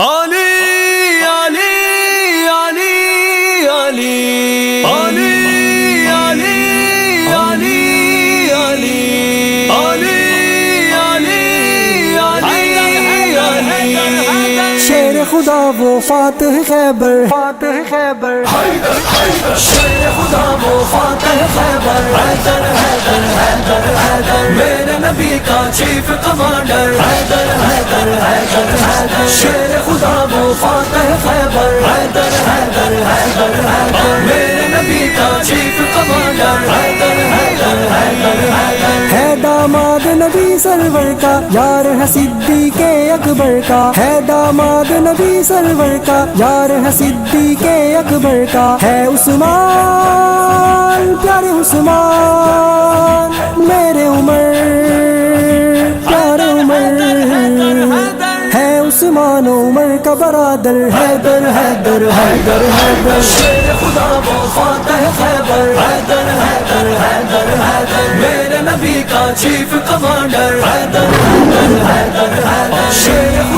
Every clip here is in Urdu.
علی علی علی علی علی خدا وہ فاتح خیبر فاتح خیبر شیر خدا وہ فاتح خیبر حیدر حیدر حیدر حیدر میرے نبی کا چیف کمانڈر حیدر حیدر حیدر حیدر شیر خدا فاتح خیبر، حیدر حیدر حیدر حیدر۔ میرے نبی کا چیف کمانڈر، حیدر حیدر حیدر حیدر۔ ہے داماد نبی سرور کا، یار ہے صدیق اکبر کا۔ ہے داماد نبی سرور کا، یار ہے صدیق اکبر کا۔ ہے عثمان، پیارے عثمان، میرے عمر۔ کا برادر حیدر حیدر حیدر حیدر۔ شیر خدا وہ فاتح خیبر۔ حیدر حیدر حیدر حیدر۔ میرے نبی کا چیف کمانڈر۔ حیدر حیدر حیدر حیدر۔ شیر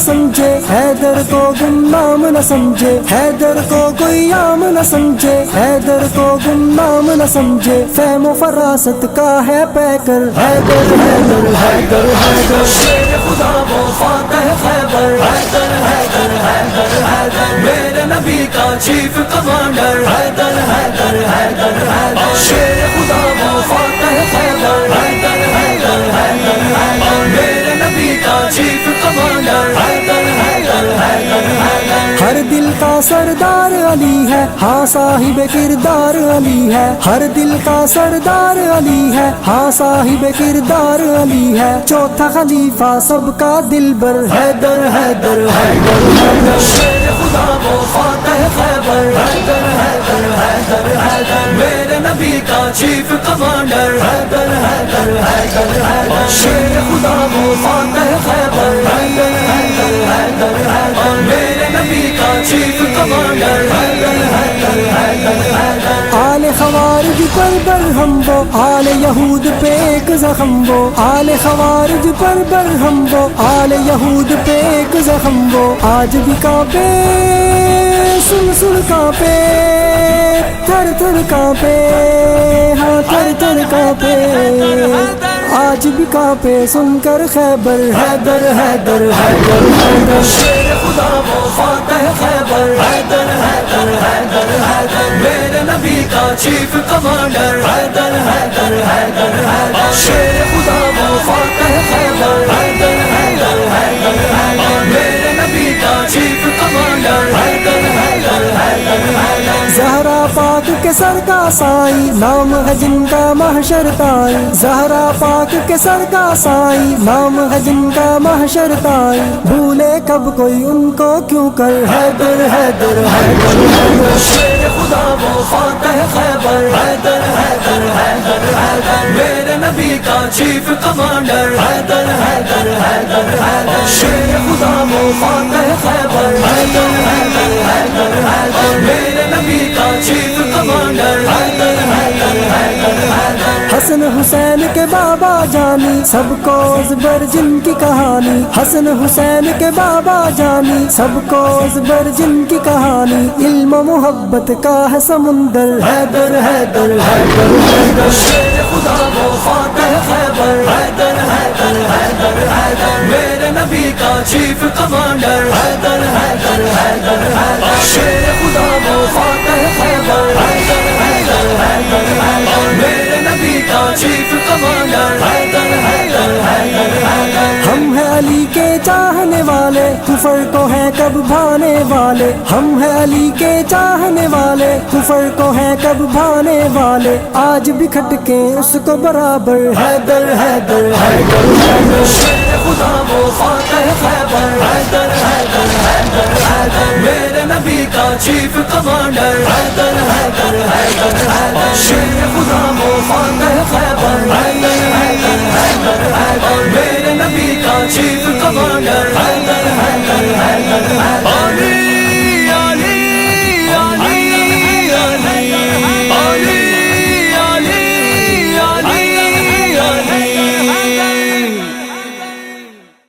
سمجھے، حیدر کو گمنام نہ سمجھے، حیدر کو کوئی عام نہ سمجھے، حیدر کو گمنام نہ سمجھے، فہم و فراست کا ہے پیکر۔ حیدر حیدر حیدر حیدر۔ شیر خدا وہ فاتح خیبر۔ حیدر حیدر حیدر حیدر۔ میرے نبی کا چیف کمانڈر۔ حیدر حیدر حیدر۔ دل کا سردار علی ہے۔ ہاں صاحب کردار علی ہے۔ ہر دل کا سردار علی ہے۔ ہاں صاحب کردار علی ہے۔ چوتھا خلیفہ سب کا دل بر ہے، در ہے در ہے۔ چیف کمانڈر ہے۔ خدا وہ خیبر ہے پر برہم وہ، آل یہود پہ ایک زخم وہ، آل خوارج پر برہم وہ، آل یہود پہ ایک زخم وہ۔ آج بھی کانپے، سن سن کانپے، تھر تھر کانپے ہاں تھر تھر کانپے۔ آج بھی کانپے، سن کر خیبر، حیدر حیدر حیدر حیدر۔ شیر خدا وہ فاتح خیبر حیدر حیدر حیدر حیدر میرے نبی کا چیف کمانڈر حیدر پاک کے سر کا سائی نام ہے جن کا محشر تائی زہرا پاک کے سر کا سائی نام ہے جن کا محشر تائی بھولے کب کوئی ان کو کیوں کر؟ حیدر حیدر حیدر حیدر۔ شیر خدا وہ فاتح خیبر۔ حیدر حیدر حیدر حیدر۔ میرے نبی کا چیف کمانڈر۔ حیدر حیدر حیدر حیدر۔ شیر خدا وہ فاتح خیبر۔ حیدر حیدر کے بابا جانی، سب کو ازبر جن کی کہانی۔ حسن حسین کے بابا جانی، سب کو ازبر جن کی کہانی۔ علم و محبت کا ہے سمندر۔ حیدر حیدر حیدر حیدر۔ شیر خدا وہ فاتح خیبر۔ حیدر حیدر حیدر حیدر۔ میرے نبی کا چیف کمانڈر۔ حیدر حیدر حیدر حیدر۔ شیر کفر کو ہیں کب بھانے والے؟ ہم ہیں علی کے چاہنے والے۔ کفر کو ہیں کب بھانے والے؟ آج بھی کھٹکے اس کو برابر۔ حیدر حیدر حیدر حیدر۔ شیر خدا وہ فاتح خیبر۔ حیدر حیدر حیدر حیدر۔ میرے نبی کا چیف کمانڈر۔ حیدر حیدر حیدر حیدر۔ شیر خدا وہ فاتح